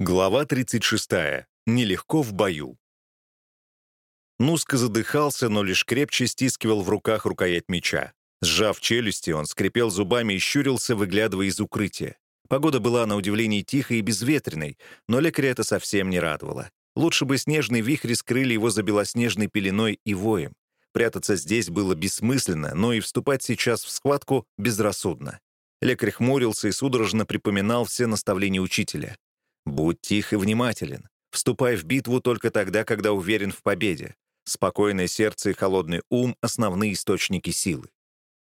Глава 36. Нелегко в бою. Нуска задыхался, но лишь крепче стискивал в руках рукоять меча. Сжав челюсти, он скрипел зубами и щурился, выглядывая из укрытия. Погода была на удивление тихой и безветренной, но лекаря это совсем не радовало. Лучше бы снежные вихри скрыли его за белоснежной пеленой и воем. Прятаться здесь было бессмысленно, но и вступать сейчас в схватку безрассудно. Лекарь хмурился и судорожно припоминал все наставления учителя. Будь тих и внимателен. Вступай в битву только тогда, когда уверен в победе. Спокойное сердце и холодный ум — основные источники силы.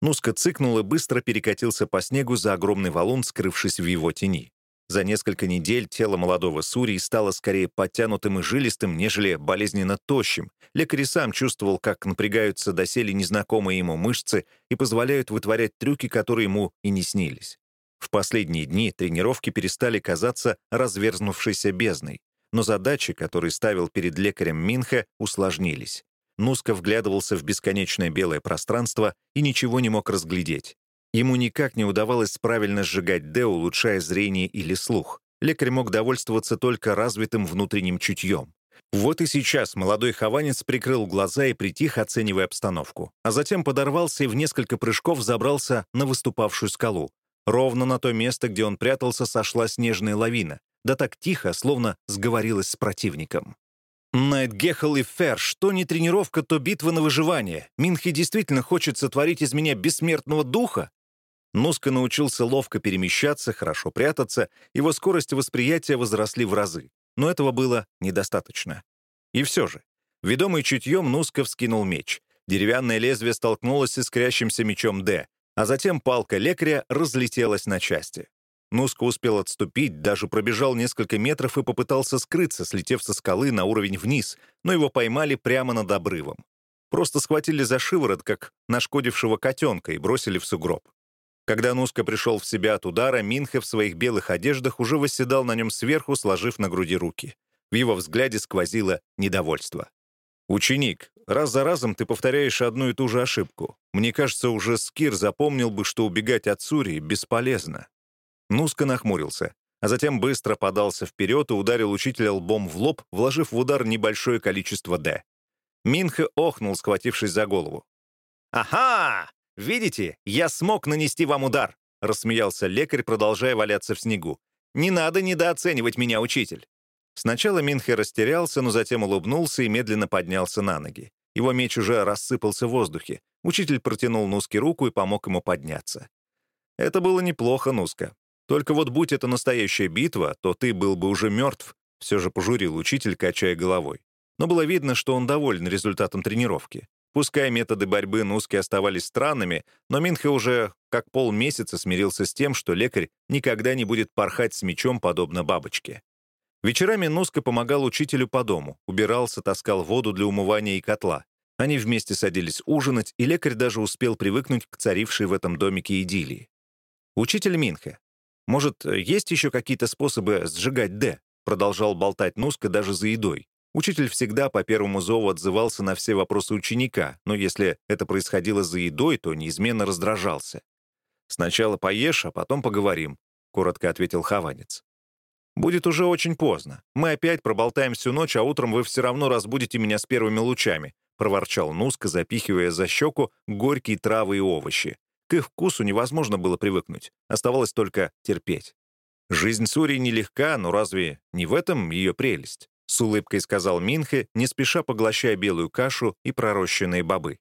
Нуска цыкнул и быстро перекатился по снегу за огромный валун, скрывшись в его тени. За несколько недель тело молодого Сурии стало скорее подтянутым и жилистым, нежели болезненно тощим. Лекарь сам чувствовал, как напрягаются доселе незнакомые ему мышцы и позволяют вытворять трюки, которые ему и не снились. В последние дни тренировки перестали казаться разверзнувшейся бездной, но задачи, которые ставил перед лекарем Минха, усложнились. Нуска вглядывался в бесконечное белое пространство и ничего не мог разглядеть. Ему никак не удавалось правильно сжигать Д, улучшая зрение или слух. Лекарь мог довольствоваться только развитым внутренним чутьем. Вот и сейчас молодой хованец прикрыл глаза и притих, оценивая обстановку, а затем подорвался и в несколько прыжков забрался на выступавшую скалу, Ровно на то место, где он прятался, сошла снежная лавина. Да так тихо, словно сговорилась с противником. Найт Гехел и Фер, что не тренировка, то битва на выживание. Минхи действительно хочет сотворить из меня бессмертного духа? Нуска научился ловко перемещаться, хорошо прятаться, его скорость восприятия возросли в разы. Но этого было недостаточно. И все же, ведомый чутьем, Нуска вскинул меч. Деревянное лезвие столкнулось с искрящимся мечом Д а затем палка лекаря разлетелась на части. Нуско успел отступить, даже пробежал несколько метров и попытался скрыться, слетев со скалы на уровень вниз, но его поймали прямо над обрывом. Просто схватили за шиворот, как нашкодившего котенка, и бросили в сугроб. Когда Нуска пришел в себя от удара, Минхе в своих белых одеждах уже восседал на нем сверху, сложив на груди руки. В его взгляде сквозило недовольство. «Ученик, раз за разом ты повторяешь одну и ту же ошибку. Мне кажется, уже Скир запомнил бы, что убегать от Сурии бесполезно». Нуска нахмурился, а затем быстро подался вперед и ударил учителя лбом в лоб, вложив в удар небольшое количество «Д». Минхе охнул, схватившись за голову. «Ага! Видите, я смог нанести вам удар!» — рассмеялся лекарь, продолжая валяться в снегу. «Не надо недооценивать меня, учитель. Сначала Минхе растерялся, но затем улыбнулся и медленно поднялся на ноги. Его меч уже рассыпался в воздухе. Учитель протянул Нуске руку и помог ему подняться. Это было неплохо, Нуска. Только вот будь это настоящая битва, то ты был бы уже мертв, все же пожурил учитель, качая головой. Но было видно, что он доволен результатом тренировки. Пускай методы борьбы Нуски оставались странными, но Минхе уже как полмесяца смирился с тем, что лекарь никогда не будет порхать с мечом, подобно бабочке. Вечерами Нуска помогал учителю по дому, убирался, таскал воду для умывания и котла. Они вместе садились ужинать, и лекарь даже успел привыкнуть к царившей в этом домике идиллии. «Учитель Минхе, может, есть еще какие-то способы сжигать «Д»?» продолжал болтать Нуска даже за едой. Учитель всегда по первому зову отзывался на все вопросы ученика, но если это происходило за едой, то неизменно раздражался. «Сначала поешь, а потом поговорим», — коротко ответил Хованец. Будет уже очень поздно. Мы опять проболтаем всю ночь, а утром вы все равно разбудите меня с первыми лучами», — проворчал Нуска, запихивая за щеку горькие травы и овощи. К их вкусу невозможно было привыкнуть. Оставалось только терпеть. «Жизнь Сури нелегка, но разве не в этом ее прелесть?» — с улыбкой сказал Минхе, не спеша поглощая белую кашу и пророщенные бобы.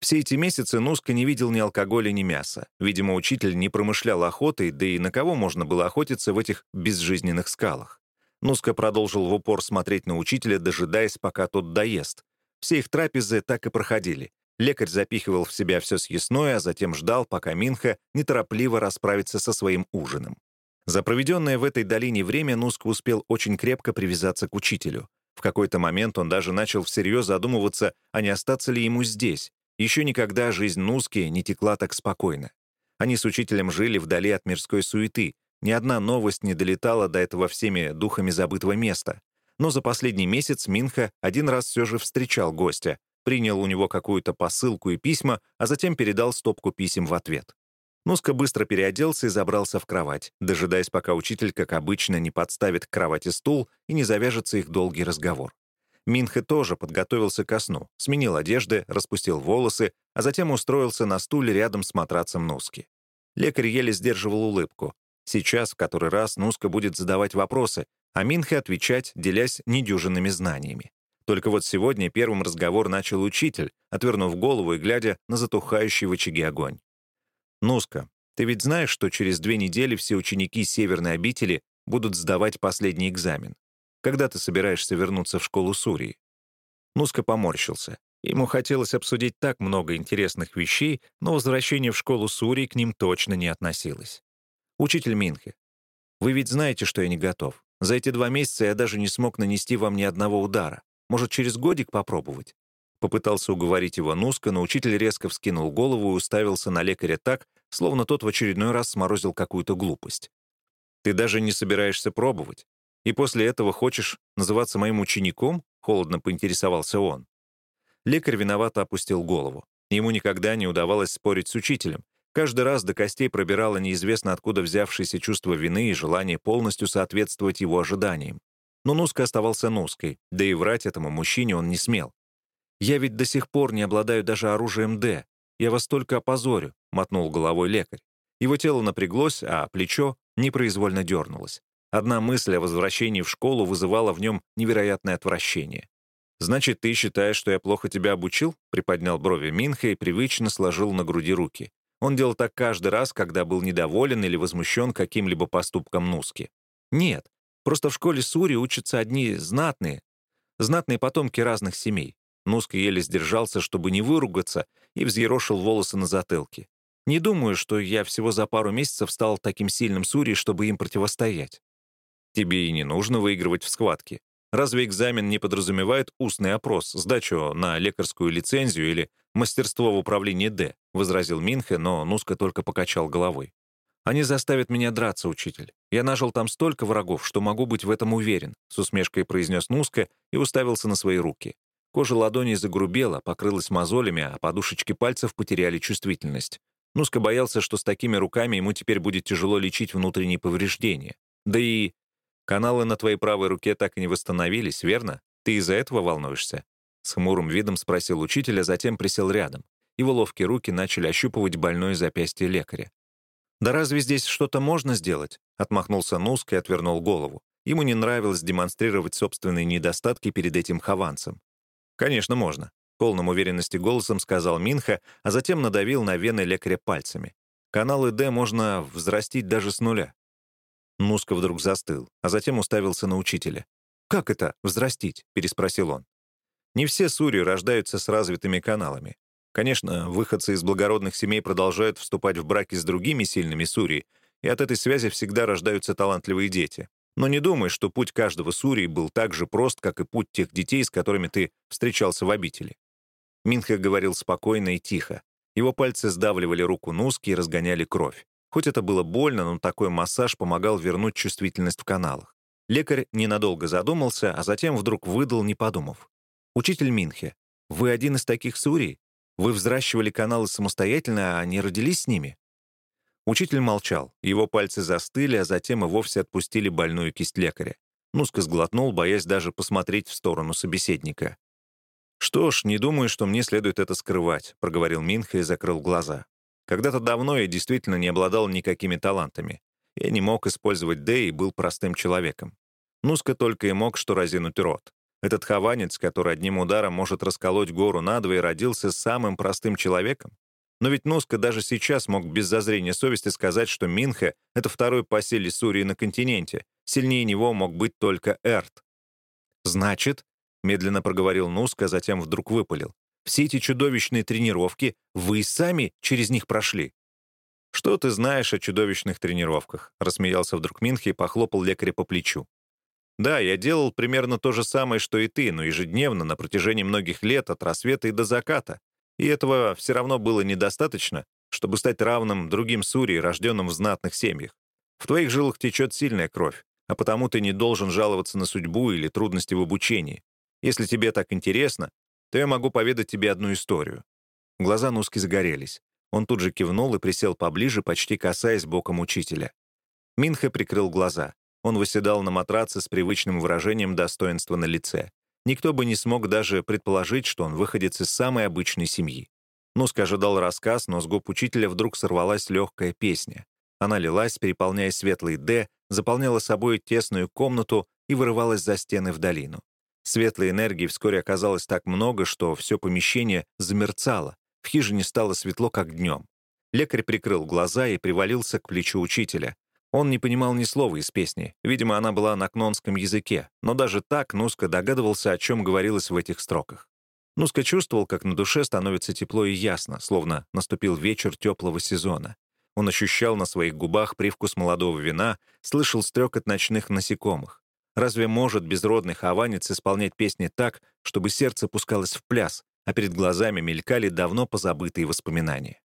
Все эти месяцы Нуска не видел ни алкоголя, ни мяса. Видимо, учитель не промышлял охотой, да и на кого можно было охотиться в этих безжизненных скалах. Нуска продолжил в упор смотреть на учителя, дожидаясь, пока тот доест. Все их трапезы так и проходили. Лекарь запихивал в себя все съестное, а затем ждал, пока Минха неторопливо расправится со своим ужином. За проведенное в этой долине время Нуска успел очень крепко привязаться к учителю. В какой-то момент он даже начал всерьез задумываться, а не остаться ли ему здесь, еще никогда жизнь Нуски не текла так спокойно. Они с учителем жили вдали от мирской суеты. Ни одна новость не долетала до этого всеми духами забытого места. Но за последний месяц Минха один раз все же встречал гостя, принял у него какую-то посылку и письма, а затем передал стопку писем в ответ. Нуска быстро переоделся и забрался в кровать, дожидаясь, пока учитель, как обычно, не подставит к кровати стул и не завяжется их долгий разговор. Минхе тоже подготовился ко сну, сменил одежды, распустил волосы, а затем устроился на стуле рядом с матрацем Нуски. Лекарь еле сдерживал улыбку. Сейчас в который раз Нуска будет задавать вопросы, а Минхе отвечать, делясь недюжинными знаниями. Только вот сегодня первым разговор начал учитель, отвернув голову и глядя на затухающий в очаге огонь. «Нуска, ты ведь знаешь, что через две недели все ученики Северной обители будут сдавать последний экзамен? Когда ты собираешься вернуться в школу Сурии?» Нуска поморщился. Ему хотелось обсудить так много интересных вещей, но возвращение в школу Сурии к ним точно не относилось. «Учитель Минхе, вы ведь знаете, что я не готов. За эти два месяца я даже не смог нанести вам ни одного удара. Может, через годик попробовать?» Попытался уговорить его Нуска, но учитель резко вскинул голову и уставился на лекаря так, словно тот в очередной раз сморозил какую-то глупость. «Ты даже не собираешься пробовать? И после этого хочешь называться моим учеником?» — холодно поинтересовался он. Лекарь виновато опустил голову. Ему никогда не удавалось спорить с учителем. Каждый раз до костей пробирало неизвестно откуда взявшееся чувство вины и желание полностью соответствовать его ожиданиям. Но Нуска оставался Нуской, да и врать этому мужчине он не смел. «Я ведь до сих пор не обладаю даже оружием «Д». Я вас только опозорю», — мотнул головой лекарь. Его тело напряглось, а плечо непроизвольно дернулось. Одна мысль о возвращении в школу вызывала в нем невероятное отвращение. «Значит, ты считаешь, что я плохо тебя обучил?» — приподнял брови Минха и привычно сложил на груди руки. Он делал так каждый раз, когда был недоволен или возмущен каким-либо поступком Нуски. «Нет, просто в школе Сури учатся одни знатные, знатные потомки разных семей. Нуска еле сдержался, чтобы не выругаться, и взъерошил волосы на затылке. Не думаю, что я всего за пару месяцев стал таким сильным Сури, чтобы им противостоять. Тебе и не нужно выигрывать в схватке. Разве экзамен не подразумевает устный опрос, сдачу на лекарскую лицензию или мастерство в управлении «Д», — возразил Минхе, но Нуска только покачал головой. «Они заставят меня драться, учитель. Я нажил там столько врагов, что могу быть в этом уверен», — с усмешкой произнес Нуска и уставился на свои руки. Кожа ладоней загрубела, покрылась мозолями, а подушечки пальцев потеряли чувствительность. Нуска боялся, что с такими руками ему теперь будет тяжело лечить внутренние повреждения. Да и каналы на твоей правой руке так и не восстановились, верно? Ты из-за этого волнуешься?» С хмурым видом спросил учитель, а затем присел рядом. Его ловкие руки начали ощупывать больное запястье лекаря. «Да разве здесь что-то можно сделать?» — отмахнулся Нуск и отвернул голову. Ему не нравилось демонстрировать собственные недостатки перед этим хованцем. «Конечно, можно», — полным уверенности голосом сказал Минха, а затем надавил на вены лекаря пальцами. «Каналы Д можно взрастить даже с нуля». Нуска вдруг застыл, а затем уставился на учителя. «Как это взрастить?» — переспросил он. «Не все сури рождаются с развитыми каналами. Конечно, выходцы из благородных семей продолжают вступать в браки с другими сильными сури, и от этой связи всегда рождаются талантливые дети. Но не думай, что путь каждого Сурии был так же прост, как и путь тех детей, с которыми ты встречался в обители. Минха говорил спокойно и тихо. Его пальцы сдавливали руку Нуски и разгоняли кровь. Хоть это было больно, но такой массаж помогал вернуть чувствительность в каналах. Лекарь ненадолго задумался, а затем вдруг выдал, не подумав. «Учитель Минхе, вы один из таких Сурий? Вы взращивали каналы самостоятельно, а не родились с ними?» Учитель молчал, его пальцы застыли, а затем и вовсе отпустили больную кисть лекаря. Нуска сглотнул, боясь даже посмотреть в сторону собеседника. «Что ж, не думаю, что мне следует это скрывать», — проговорил Минха и закрыл глаза. «Когда-то давно я действительно не обладал никакими талантами. Я не мог использовать Д и был простым человеком. Нуска только и мог что разинуть рот. Этот хованец, который одним ударом может расколоть гору надвое, родился самым простым человеком? Но ведь Нуска даже сейчас мог без зазрения совести сказать, что Минха — это второй по силе Сурии на континенте. Сильнее него мог быть только Эрт. «Значит», — медленно проговорил Нуска, затем вдруг выпалил, «все эти чудовищные тренировки вы сами через них прошли». «Что ты знаешь о чудовищных тренировках?» — рассмеялся вдруг Минха и похлопал лекаря по плечу. «Да, я делал примерно то же самое, что и ты, но ежедневно, на протяжении многих лет, от рассвета и до заката. И этого все равно было недостаточно, чтобы стать равным другим Сури, рожденным в знатных семьях. В твоих жилах течет сильная кровь, а потому ты не должен жаловаться на судьбу или трудности в обучении. Если тебе так интересно, то я могу поведать тебе одну историю». Глаза Нуски загорелись. Он тут же кивнул и присел поближе, почти касаясь боком учителя. Минхе прикрыл глаза. Он восседал на матраце с привычным выражением достоинства на лице. Никто бы не смог даже предположить, что он выходец из самой обычной семьи. Нуск ожидал рассказ, но с губ учителя вдруг сорвалась легкая песня. Она лилась, переполняя светлый «Д», заполняла собой тесную комнату и вырывалась за стены в долину. Светлой энергии вскоре оказалось так много, что все помещение замерцало, в хижине стало светло, как днем. Лекарь прикрыл глаза и привалился к плечу учителя. Он не понимал ни слова из песни, видимо, она была на кнонском языке, но даже так Нуска догадывался, о чем говорилось в этих строках. Нуска чувствовал, как на душе становится тепло и ясно, словно наступил вечер теплого сезона. Он ощущал на своих губах привкус молодого вина, слышал стрекот ночных насекомых. Разве может безродный хованец исполнять песни так, чтобы сердце пускалось в пляс, а перед глазами мелькали давно позабытые воспоминания?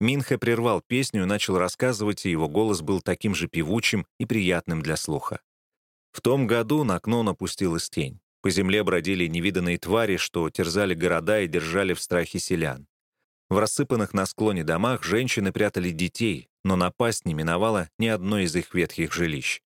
Минха прервал песню и начал рассказывать, и его голос был таким же певучим и приятным для слуха. В том году на окно напустилась тень. По земле бродили невиданные твари, что терзали города и держали в страхе селян. В рассыпанных на склоне домах женщины прятали детей, но напасть не миновала ни одной из их ветхих жилищ.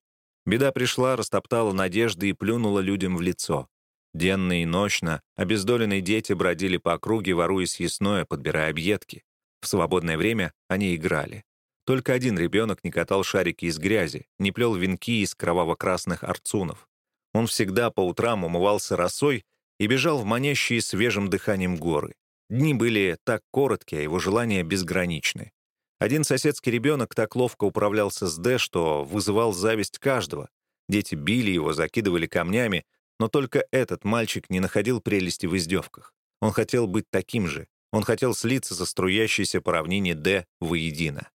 Беда пришла, растоптала надежды и плюнула людям в лицо. Денно и ночно обездоленные дети бродили по округе, воруя съестное, подбирая объедки. В свободное время они играли. Только один ребенок не катал шарики из грязи, не плел венки из кроваво-красных арцунов. Он всегда по утрам умывался росой и бежал в манящие свежим дыханием горы. Дни были так короткие, а его желания безграничны. Один соседский ребенок так ловко управлялся с Д, что вызывал зависть каждого. Дети били его, закидывали камнями, но только этот мальчик не находил прелести в издевках. Он хотел быть таким же. Он хотел слиться со струящейся по равнине Д воедино.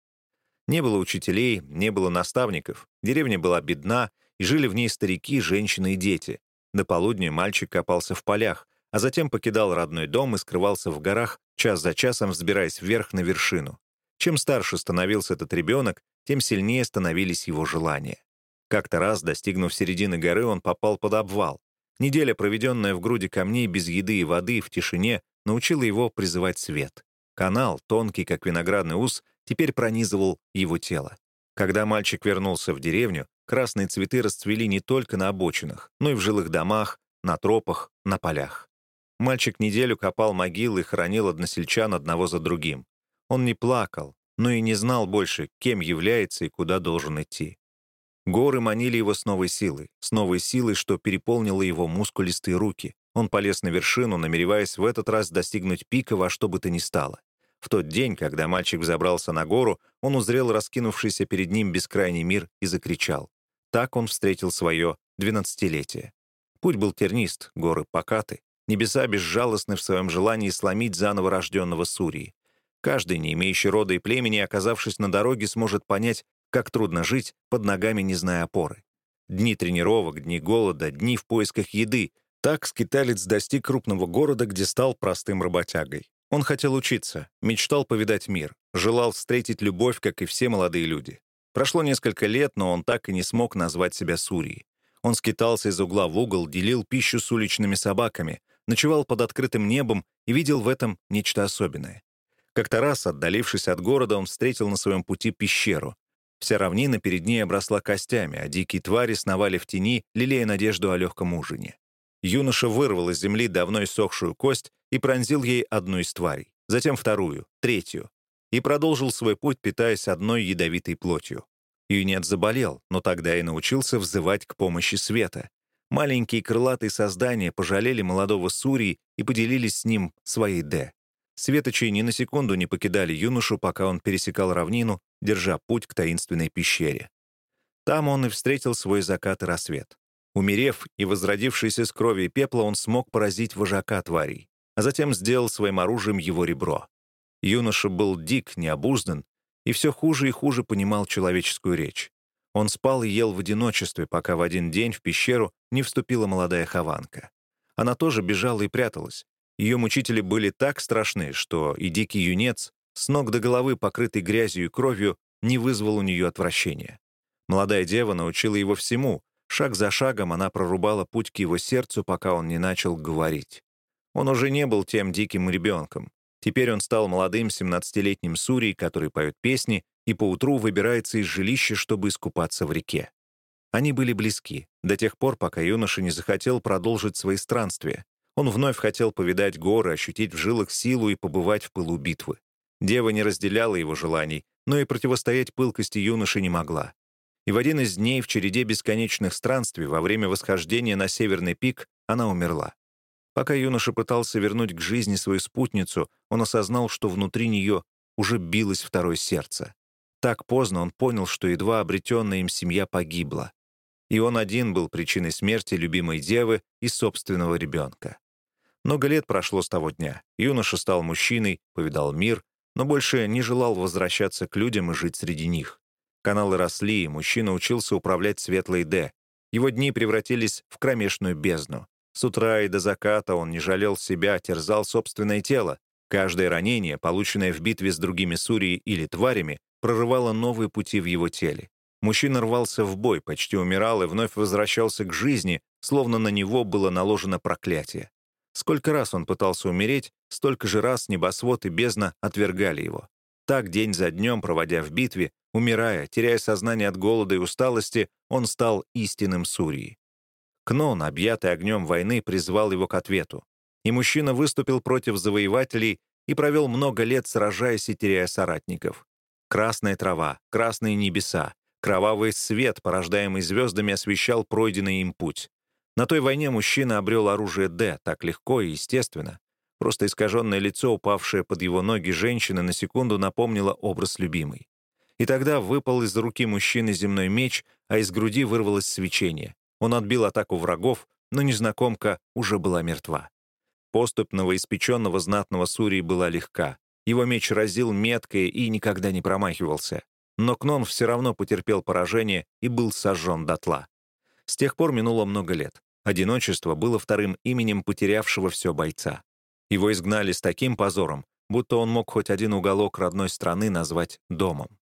Не было учителей, не было наставников. Деревня была бедна, и жили в ней старики, женщины и дети. До полудня мальчик копался в полях, а затем покидал родной дом и скрывался в горах, час за часом взбираясь вверх на вершину. Чем старше становился этот ребенок, тем сильнее становились его желания. Как-то раз, достигнув середины горы, он попал под обвал. Неделя, проведенная в груди камней без еды и воды, в тишине, научила его призывать свет. Канал, тонкий, как виноградный ус, теперь пронизывал его тело. Когда мальчик вернулся в деревню, красные цветы расцвели не только на обочинах, но и в жилых домах, на тропах, на полях. Мальчик неделю копал могилы и хоронил односельчан одного за другим. Он не плакал, но и не знал больше, кем является и куда должен идти. Горы манили его с новой силой, с новой силой, что переполнило его мускулистые руки. Он полез на вершину, намереваясь в этот раз достигнуть пика во что бы то ни стало. В тот день, когда мальчик взобрался на гору, он узрел раскинувшийся перед ним бескрайний мир и закричал. Так он встретил свое двенадцатилетие. Путь был тернист, горы покаты. Небеса безжалостны в своем желании сломить заново рожденного Сурии. Каждый, не имеющий рода и племени, оказавшись на дороге, сможет понять, как трудно жить, под ногами не зная опоры. Дни тренировок, дни голода, дни в поисках еды. Так скиталец достиг крупного города, где стал простым работягой. Он хотел учиться, мечтал повидать мир, желал встретить любовь, как и все молодые люди. Прошло несколько лет, но он так и не смог назвать себя Сурией. Он скитался из угла в угол, делил пищу с уличными собаками, ночевал под открытым небом и видел в этом нечто особенное. Как-то раз, отдалившись от города, он встретил на своем пути пещеру. Вся равнина перед ней обросла костями, а дикие твари сновали в тени, лелея надежду о легком ужине. Юноша вырвал из земли давно иссохшую кость и пронзил ей одну из тварей, затем вторую, третью, и продолжил свой путь, питаясь одной ядовитой плотью. Юнец заболел, но тогда и научился взывать к помощи света. Маленькие крылатые создания пожалели молодого Сурии и поделились с ним своей «Д». Светочи ни на секунду не покидали юношу, пока он пересекал равнину, держа путь к таинственной пещере. Там он и встретил свой закат и рассвет. Умерев и возродившись из крови и пепла, он смог поразить вожака тварей, а затем сделал своим оружием его ребро. Юноша был дик, необуздан, и все хуже и хуже понимал человеческую речь. Он спал и ел в одиночестве, пока в один день в пещеру не вступила молодая хованка. Она тоже бежала и пряталась. Ее мучители были так страшны, что и дикий юнец, с ног до головы покрытый грязью и кровью, не вызвал у нее отвращения. Молодая дева научила его всему. Шаг за шагом она прорубала путь к его сердцу, пока он не начал говорить. Он уже не был тем диким ребенком. Теперь он стал молодым 17-летним Сурией, который поет песни и поутру выбирается из жилища, чтобы искупаться в реке. Они были близки, до тех пор, пока юноша не захотел продолжить свои странствия. Он вновь хотел повидать горы, ощутить в жилах силу и побывать в пылу битвы. Дева не разделяла его желаний, но и противостоять пылкости юноши не могла. И в один из дней в череде бесконечных странствий во время восхождения на северный пик она умерла. Пока юноша пытался вернуть к жизни свою спутницу, он осознал, что внутри нее уже билось второе сердце. Так поздно он понял, что едва обретенная им семья погибла. И он один был причиной смерти любимой девы и собственного ребенка. Много лет прошло с того дня. Юноша стал мужчиной, повидал мир, но больше не желал возвращаться к людям и жить среди них. Каналы росли, и мужчина учился управлять светлой Д. Его дни превратились в кромешную бездну. С утра и до заката он не жалел себя, терзал собственное тело. Каждое ранение, полученное в битве с другими Сурией или тварями, прорывало новые пути в его теле. Мужчина рвался в бой, почти умирал и вновь возвращался к жизни, словно на него было наложено проклятие. Сколько раз он пытался умереть, столько же раз небосвод и бездна отвергали его. Так, день за днем, проводя в битве, умирая, теряя сознание от голода и усталости, он стал истинным Сурией. Кнон, объятый огнем войны, призвал его к ответу. И мужчина выступил против завоевателей и провел много лет, сражаясь и теряя соратников. Красная трава, красные небеса, кровавый свет, порождаемый звездами, освещал пройденный им путь. На той войне мужчина обрел оружие «Д» так легко и естественно. Просто искаженное лицо, упавшее под его ноги женщины, на секунду напомнило образ любимой. И тогда выпал из руки мужчины земной меч, а из груди вырвалось свечение. Он отбил атаку врагов, но незнакомка уже была мертва. Поступь новоиспеченного знатного Сурии была легка. Его меч разил метко и никогда не промахивался. Но Кнон все равно потерпел поражение и был сожжен дотла. С тех пор минуло много лет. Одиночество было вторым именем потерявшего все бойца. Его изгнали с таким позором, будто он мог хоть один уголок родной страны назвать домом.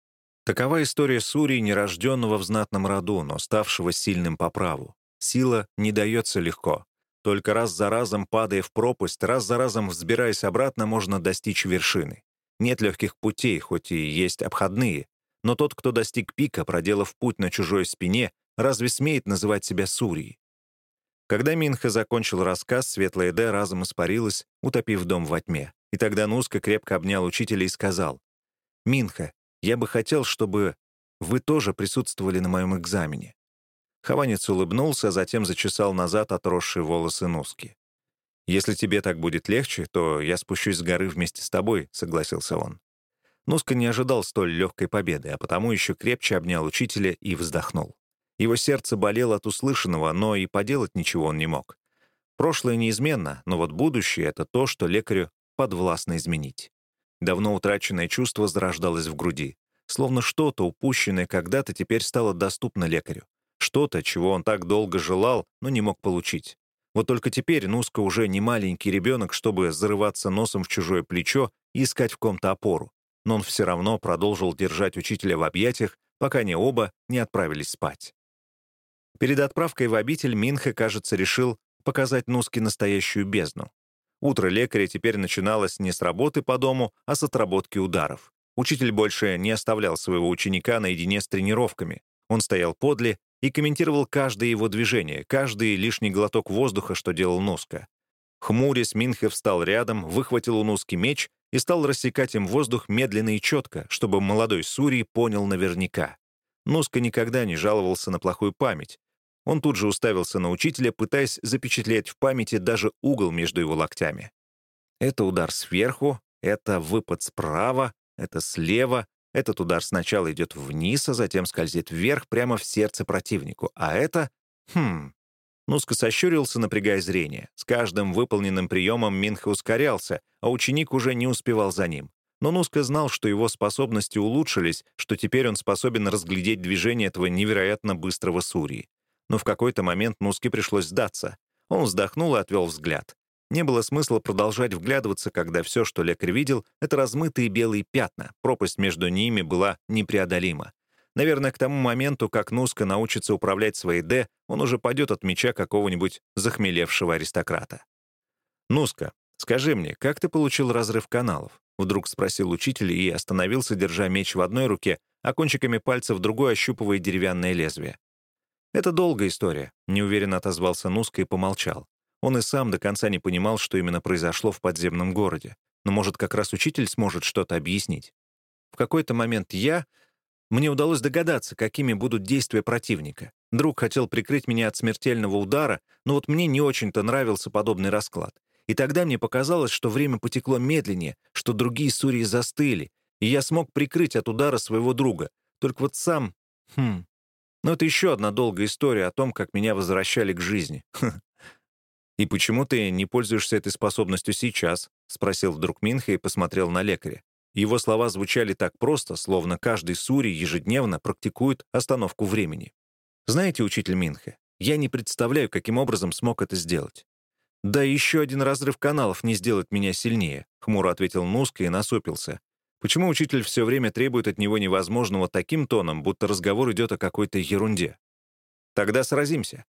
Такова история Сурии, нерожденного в знатном роду, но ставшего сильным по праву. Сила не дается легко. Только раз за разом, падая в пропасть, раз за разом взбираясь обратно, можно достичь вершины. Нет легких путей, хоть и есть обходные. Но тот, кто достиг пика, проделав путь на чужой спине, разве смеет называть себя Сурией? Когда Минха закончил рассказ, светлая Д разом испарилась, утопив дом во тьме. И тогда Нуска крепко обнял учителя и сказал, «Минха, я бы хотел, чтобы вы тоже присутствовали на моем экзамене». Хованец улыбнулся, а затем зачесал назад отросшие волосы Нуски. «Если тебе так будет легче, то я спущусь с горы вместе с тобой», — согласился он. Нуска не ожидал столь легкой победы, а потому еще крепче обнял учителя и вздохнул. Его сердце болело от услышанного, но и поделать ничего он не мог. Прошлое неизменно, но вот будущее — это то, что лекарю подвластно изменить. Давно утраченное чувство зарождалось в груди. Словно что-то, упущенное когда-то, теперь стало доступно лекарю. Что-то, чего он так долго желал, но не мог получить. Вот только теперь Нуска уже не маленький ребенок, чтобы зарываться носом в чужое плечо и искать в ком-то опору. Но он все равно продолжил держать учителя в объятиях, пока они оба не отправились спать. Перед отправкой в обитель Минха, кажется, решил показать Нуске настоящую бездну. Утро лекаря теперь начиналось не с работы по дому, а с отработки ударов. Учитель больше не оставлял своего ученика наедине с тренировками. Он стоял подле и комментировал каждое его движение, каждый лишний глоток воздуха, что делал Нуска. Хмурясь, Минхе встал рядом, выхватил у Нуски меч и стал рассекать им воздух медленно и четко, чтобы молодой Сурий понял наверняка. Нуска никогда не жаловался на плохую память, он тут же уставился на учителя, пытаясь запечатлеть в памяти даже угол между его локтями. Это удар сверху, это выпад справа, это слева, этот удар сначала идет вниз, а затем скользит вверх прямо в сердце противнику, а это... Хм... Нуска сощурился, напрягая зрение. С каждым выполненным приемом Минха ускорялся, а ученик уже не успевал за ним. Но Нуска знал, что его способности улучшились, что теперь он способен разглядеть движение этого невероятно быстрого Сурии но в какой-то момент Нуске пришлось сдаться. Он вздохнул и отвел взгляд. Не было смысла продолжать вглядываться, когда все, что лекарь видел, — это размытые белые пятна, пропасть между ними была непреодолима. Наверное, к тому моменту, как Нуска научится управлять своей «Д», он уже пойдет от меча какого-нибудь захмелевшего аристократа. «Нуска, «Скажи мне, как ты получил разрыв каналов?» — вдруг спросил учитель и остановился, держа меч в одной руке, а кончиками пальцев другой ощупывая деревянное лезвие. «Это долгая история», — неуверенно отозвался Нуска и помолчал. Он и сам до конца не понимал, что именно произошло в подземном городе. Но, может, как раз учитель сможет что-то объяснить. В какой-то момент я... Мне удалось догадаться, какими будут действия противника. Друг хотел прикрыть меня от смертельного удара, но вот мне не очень-то нравился подобный расклад. И тогда мне показалось, что время потекло медленнее, что другие сурии застыли, и я смог прикрыть от удара своего друга. Только вот сам... Хм... Но это еще одна долгая история о том, как меня возвращали к жизни. «И почему ты не пользуешься этой способностью сейчас?» — спросил вдруг Минха и посмотрел на лекаря. Его слова звучали так просто, словно каждый сури ежедневно практикует остановку времени. «Знаете, учитель Минха, я не представляю, каким образом смог это сделать. «Да еще один разрыв каналов не сделает меня сильнее», — хмуро ответил Нуска и насупился. Почему учитель все время требует от него невозможного таким тоном, будто разговор идет о какой-то ерунде? Тогда сразимся.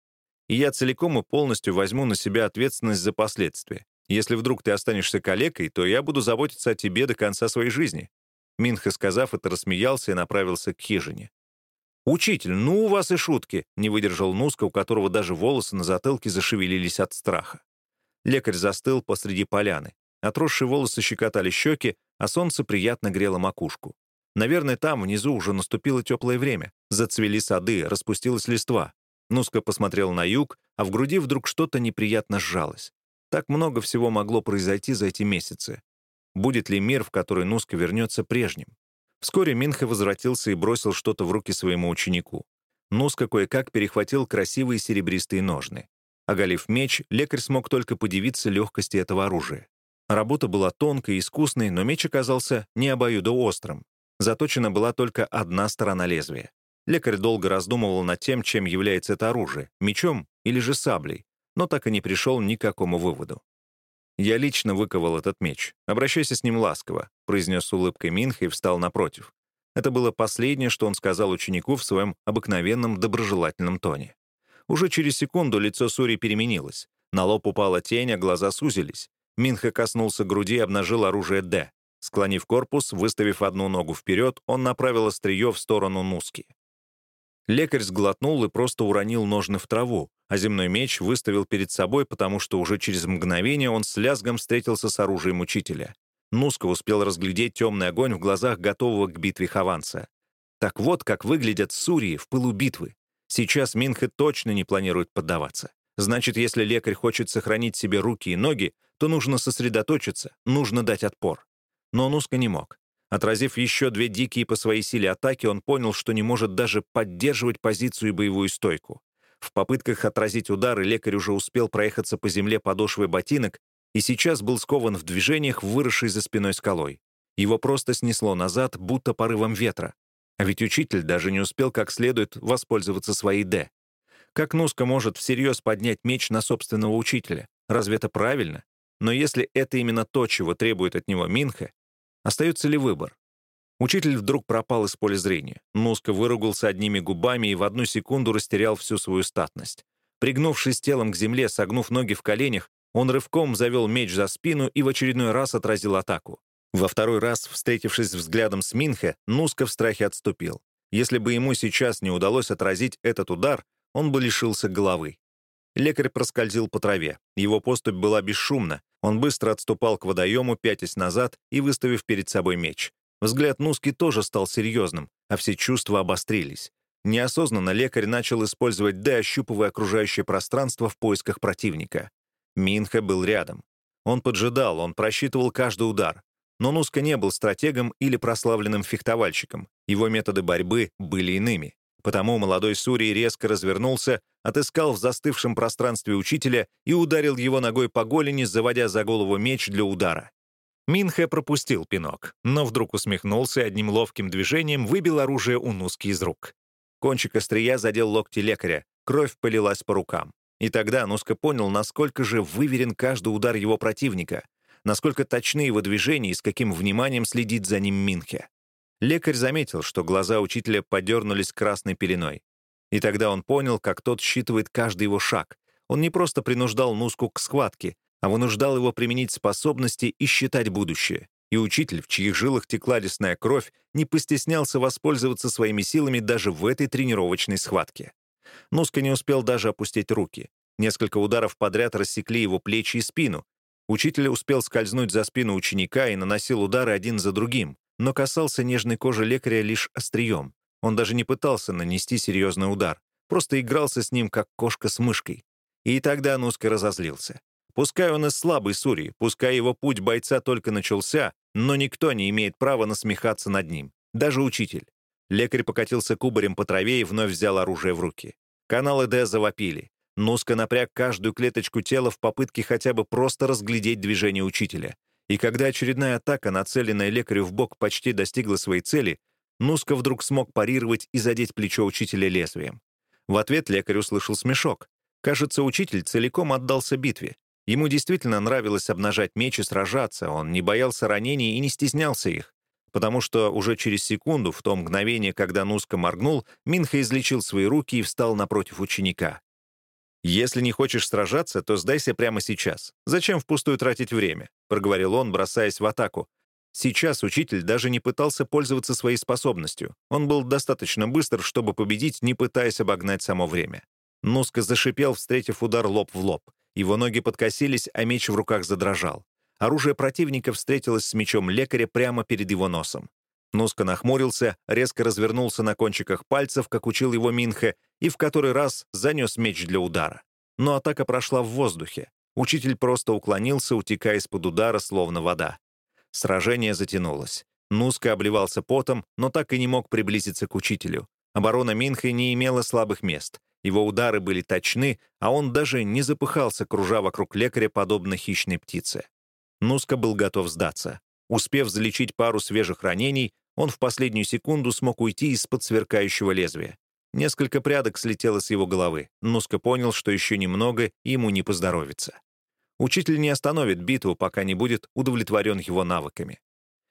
И я целиком и полностью возьму на себя ответственность за последствия. Если вдруг ты останешься калекой, то я буду заботиться о тебе до конца своей жизни». Минха, сказав это, рассмеялся и направился к хижине. «Учитель, ну у вас и шутки!» — не выдержал Нуска, у которого даже волосы на затылке зашевелились от страха. Лекарь застыл посреди поляны. Отросшие волосы щекотали щеки, а солнце приятно грело макушку. Наверное, там, внизу, уже наступило теплое время. Зацвели сады, распустилась листва. Нуска посмотрел на юг, а в груди вдруг что-то неприятно сжалось. Так много всего могло произойти за эти месяцы. Будет ли мир, в который Нуска вернется прежним? Вскоре Минха возвратился и бросил что-то в руки своему ученику. Нуска кое-как перехватил красивые серебристые ножны. Оголив меч, лекарь смог только подивиться легкости этого оружия. Работа была тонкой искусной, но меч оказался не обоюдоострым. Заточена была только одна сторона лезвия. Лекарь долго раздумывал над тем, чем является это оружие — мечом или же саблей, но так и не пришел ни к какому выводу. «Я лично выковал этот меч. Обращайся с ним ласково», — произнес с улыбкой Минха и встал напротив. Это было последнее, что он сказал ученику в своем обыкновенном доброжелательном тоне. Уже через секунду лицо Сури переменилось. На лоб упала тень, а глаза сузились. Минха коснулся груди и обнажил оружие «Д». Склонив корпус, выставив одну ногу вперед, он направил острие в сторону Нуски. Лекарь сглотнул и просто уронил ножны в траву, а земной меч выставил перед собой, потому что уже через мгновение он с лязгом встретился с оружием учителя. Нуска успел разглядеть темный огонь в глазах готового к битве Хованца. Так вот, как выглядят сурии в пылу битвы. Сейчас Минхе точно не планирует поддаваться. Значит, если лекарь хочет сохранить себе руки и ноги, то нужно сосредоточиться, нужно дать отпор. Но Нуска не мог. Отразив еще две дикие по своей силе атаки, он понял, что не может даже поддерживать позицию и боевую стойку. В попытках отразить удары лекарь уже успел проехаться по земле подошвой ботинок и сейчас был скован в движениях, выросшей за спиной скалой. Его просто снесло назад, будто порывом ветра. А ведь учитель даже не успел как следует воспользоваться своей «Д». Как Нуска может всерьез поднять меч на собственного учителя? Разве это правильно? Но если это именно то, чего требует от него Минха, остается ли выбор? Учитель вдруг пропал из поля зрения. Нуска выругался одними губами и в одну секунду растерял всю свою статность. Пригнувшись телом к земле, согнув ноги в коленях, он рывком завел меч за спину и в очередной раз отразил атаку. Во второй раз, встретившись взглядом с Минхе, Нуска в страхе отступил. Если бы ему сейчас не удалось отразить этот удар, он бы лишился головы. Лекарь проскользил по траве. Его поступь была бесшумна. Он быстро отступал к водоему, пятясь назад и выставив перед собой меч. Взгляд Нуски тоже стал серьезным, а все чувства обострились. Неосознанно лекарь начал использовать «Д», ощупывая окружающее пространство в поисках противника. Минха был рядом. Он поджидал, он просчитывал каждый удар. Но Нуска не был стратегом или прославленным фехтовальщиком. Его методы борьбы были иными. Потому молодой Сурий резко развернулся, отыскал в застывшем пространстве учителя и ударил его ногой по голени, заводя за голову меч для удара. Минхе пропустил пинок, но вдруг усмехнулся и одним ловким движением выбил оружие у Нуски из рук. Кончик острия задел локти лекаря, кровь полилась по рукам. И тогда Нуска понял, насколько же выверен каждый удар его противника насколько точны его движения и с каким вниманием следит за ним Минхе. Лекарь заметил, что глаза учителя подернулись красной пеленой. И тогда он понял, как тот считывает каждый его шаг. Он не просто принуждал Нуску к схватке, а вынуждал его применить способности и считать будущее. И учитель, в чьих жилах текла лесная кровь, не постеснялся воспользоваться своими силами даже в этой тренировочной схватке. Нуска не успел даже опустить руки. Несколько ударов подряд рассекли его плечи и спину. Учитель успел скользнуть за спину ученика и наносил удары один за другим, но касался нежной кожи лекаря лишь острием. Он даже не пытался нанести серьезный удар, просто игрался с ним, как кошка с мышкой. И тогда Нуска разозлился. Пускай он и слабый Сури, пускай его путь бойца только начался, но никто не имеет права насмехаться над ним, даже учитель. Лекарь покатился кубарем по траве и вновь взял оружие в руки. Каналы Д завопили. Нуска напряг каждую клеточку тела в попытке хотя бы просто разглядеть движение учителя. И когда очередная атака, нацеленная лекарю в бок, почти достигла своей цели, Нуска вдруг смог парировать и задеть плечо учителя лезвием. В ответ лекарь услышал смешок. Кажется, учитель целиком отдался битве. Ему действительно нравилось обнажать меч и сражаться, он не боялся ранений и не стеснялся их. Потому что уже через секунду, в то мгновение, когда Нуска моргнул, Минха излечил свои руки и встал напротив ученика. «Если не хочешь сражаться, то сдайся прямо сейчас. Зачем впустую тратить время?» — проговорил он, бросаясь в атаку. Сейчас учитель даже не пытался пользоваться своей способностью. Он был достаточно быстр, чтобы победить, не пытаясь обогнать само время. Нуска зашипел, встретив удар лоб в лоб. Его ноги подкосились, а меч в руках задрожал. Оружие противника встретилось с мечом лекаря прямо перед его носом. Нуска нахмурился, резко развернулся на кончиках пальцев, как учил его Минхе, и в который раз занес меч для удара. Но атака прошла в воздухе. Учитель просто уклонился, утекая из-под удара, словно вода. Сражение затянулось. Нуска обливался потом, но так и не мог приблизиться к учителю. Оборона Минхе не имела слабых мест. Его удары были точны, а он даже не запыхался, кружа вокруг лекаря, подобно хищной птице. Нуска был готов сдаться. Успев залечить пару свежих ранений, он в последнюю секунду смог уйти из-под сверкающего лезвия. Несколько прядок слетело с его головы. Нуска понял, что еще немного, ему не поздоровится. Учитель не остановит битву, пока не будет удовлетворен его навыками.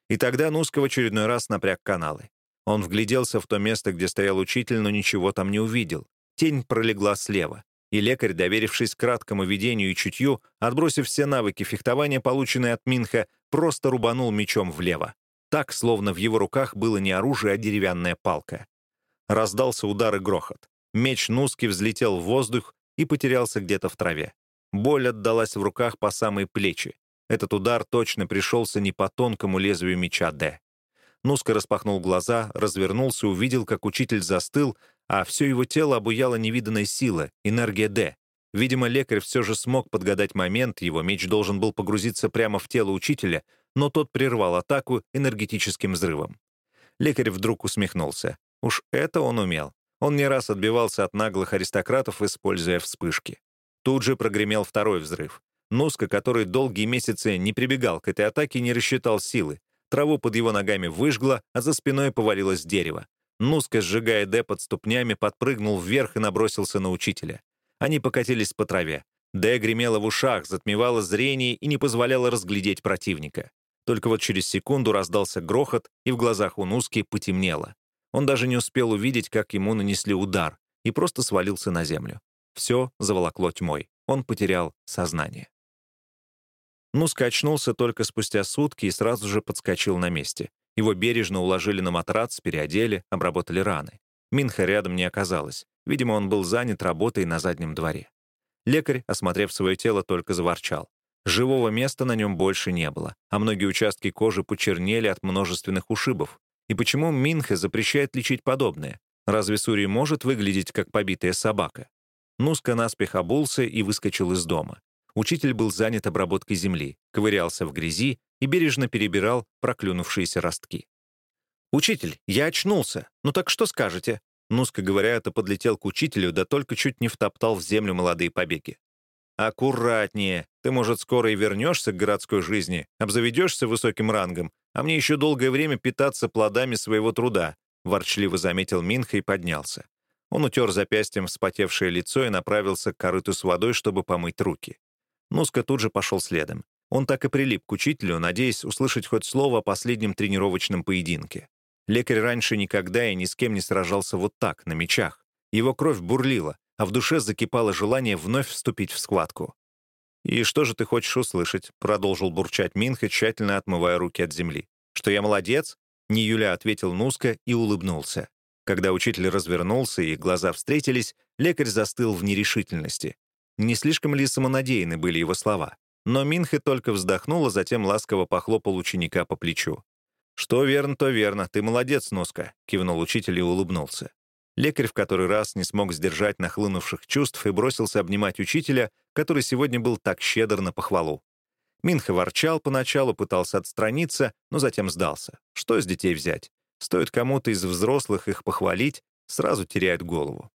И тогда Нуска в очередной раз напряг каналы. Он вгляделся в то место, где стоял учитель, но ничего там не увидел. Тень пролегла слева, и лекарь, доверившись краткому видению и чутью, отбросив все навыки фехтования, полученные от Минха, просто рубанул мечом влево так, словно в его руках было не оружие, а деревянная палка. Раздался удар и грохот. Меч Нуски взлетел в воздух и потерялся где-то в траве. Боль отдалась в руках по самые плечи. Этот удар точно пришелся не по тонкому лезвию меча Д. Нуска распахнул глаза, развернулся увидел, как учитель застыл, а все его тело обуяла невиданная сила, энергия Д. Видимо, лекарь все же смог подгадать момент, его меч должен был погрузиться прямо в тело учителя, но тот прервал атаку энергетическим взрывом. Лекарь вдруг усмехнулся. Уж это он умел. Он не раз отбивался от наглых аристократов, используя вспышки. Тут же прогремел второй взрыв. Нуска, который долгие месяцы не прибегал к этой атаке, не рассчитал силы. Траву под его ногами выжгло, а за спиной повалилось дерево. Нуска, сжигая Д под ступнями, подпрыгнул вверх и набросился на учителя. Они покатились по траве. Д гремела в ушах, затмевала зрение и не позволяла разглядеть противника. Только вот через секунду раздался грохот, и в глазах у Нуски потемнело. Он даже не успел увидеть, как ему нанесли удар, и просто свалился на землю. Все заволокло тьмой. Он потерял сознание. Нуска очнулся только спустя сутки и сразу же подскочил на месте. Его бережно уложили на матрац, переодели, обработали раны. Минха рядом не оказалось. Видимо, он был занят работой на заднем дворе. Лекарь, осмотрев свое тело, только заворчал. Живого места на нем больше не было, а многие участки кожи почернели от множественных ушибов. И почему Минхе запрещает лечить подобное? Разве Сури может выглядеть как побитая собака? Нуска наспех обулся и выскочил из дома. Учитель был занят обработкой земли, ковырялся в грязи и бережно перебирал проклюнувшиеся ростки. «Учитель, я очнулся. Ну так что скажете?» Нуска, говоря это, подлетел к учителю, да только чуть не втоптал в землю молодые побеги. «Аккуратнее. Ты, может, скоро и вернешься к городской жизни, обзаведешься высоким рангом, а мне еще долгое время питаться плодами своего труда», — ворчливо заметил Минха и поднялся. Он утер запястьем вспотевшее лицо и направился к корыту с водой, чтобы помыть руки. Нуска тут же пошел следом. Он так и прилип к учителю, надеясь услышать хоть слово о последнем тренировочном поединке. Лекарь раньше никогда и ни с кем не сражался вот так, на мечах. Его кровь бурлила, а в душе закипало желание вновь вступить в схватку. «И что же ты хочешь услышать?» — продолжил бурчать Минха, тщательно отмывая руки от земли. «Что я молодец?» — не Юля ответил Нуска и улыбнулся. Когда учитель развернулся и глаза встретились, лекарь застыл в нерешительности. Не слишком ли самонадеянны были его слова? Но Минхе только вздохнула, затем ласково похлопал ученика по плечу. «Что верно, то верно. Ты молодец, Нуска», — кивнул учитель и улыбнулся. Лекарь в который раз не смог сдержать нахлынувших чувств и бросился обнимать учителя, который сегодня был так щедр на похвалу. Минха ворчал поначалу, пытался отстраниться, но затем сдался. Что с детей взять? Стоит кому-то из взрослых их похвалить, сразу теряют голову.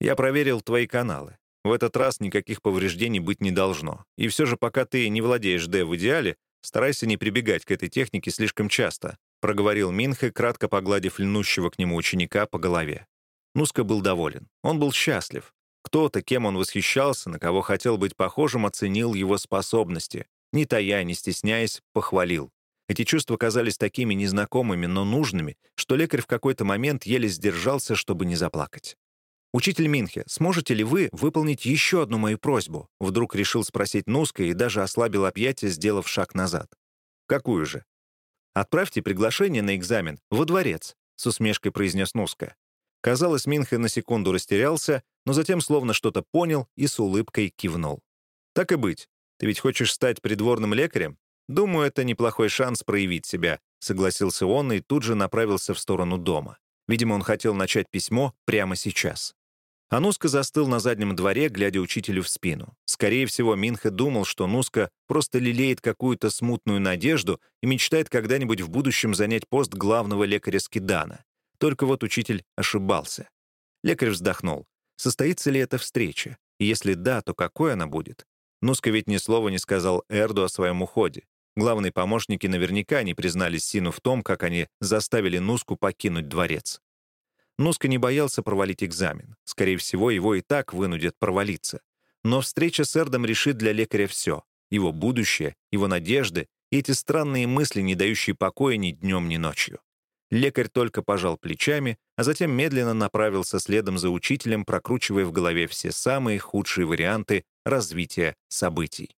Я проверил твои каналы. В этот раз никаких повреждений быть не должно. И все же, пока ты не владеешь Д в идеале, старайся не прибегать к этой технике слишком часто, проговорил Минха, кратко погладив льнущего к нему ученика по голове. Нуска был доволен. Он был счастлив. Кто-то, кем он восхищался, на кого хотел быть похожим, оценил его способности. Не тая, не стесняясь, похвалил. Эти чувства казались такими незнакомыми, но нужными, что лекарь в какой-то момент еле сдержался, чтобы не заплакать. «Учитель Минхе, сможете ли вы выполнить еще одну мою просьбу?» Вдруг решил спросить Нуска и даже ослабил объятия, сделав шаг назад. «Какую же?» «Отправьте приглашение на экзамен во дворец», — с усмешкой произнес Нуска. Казалось, Минхе на секунду растерялся, но затем словно что-то понял и с улыбкой кивнул. «Так и быть. Ты ведь хочешь стать придворным лекарем? Думаю, это неплохой шанс проявить себя», — согласился он и тут же направился в сторону дома. Видимо, он хотел начать письмо прямо сейчас. Ануска застыл на заднем дворе, глядя учителю в спину. Скорее всего, Минха думал, что Нуска просто лелеет какую-то смутную надежду и мечтает когда-нибудь в будущем занять пост главного лекаря Скидана. Только вот учитель ошибался. Лекарь вздохнул. Состоится ли эта встреча? Если да, то какой она будет? Нуска ведь ни слова не сказал Эрду о своем уходе. Главные помощники наверняка не признались Сину в том, как они заставили Нуску покинуть дворец. Нуска не боялся провалить экзамен. Скорее всего, его и так вынудят провалиться. Но встреча с Эрдом решит для лекаря все. Его будущее, его надежды и эти странные мысли, не дающие покоя ни днем, ни ночью. Лекарь только пожал плечами, а затем медленно направился следом за учителем, прокручивая в голове все самые худшие варианты развития событий.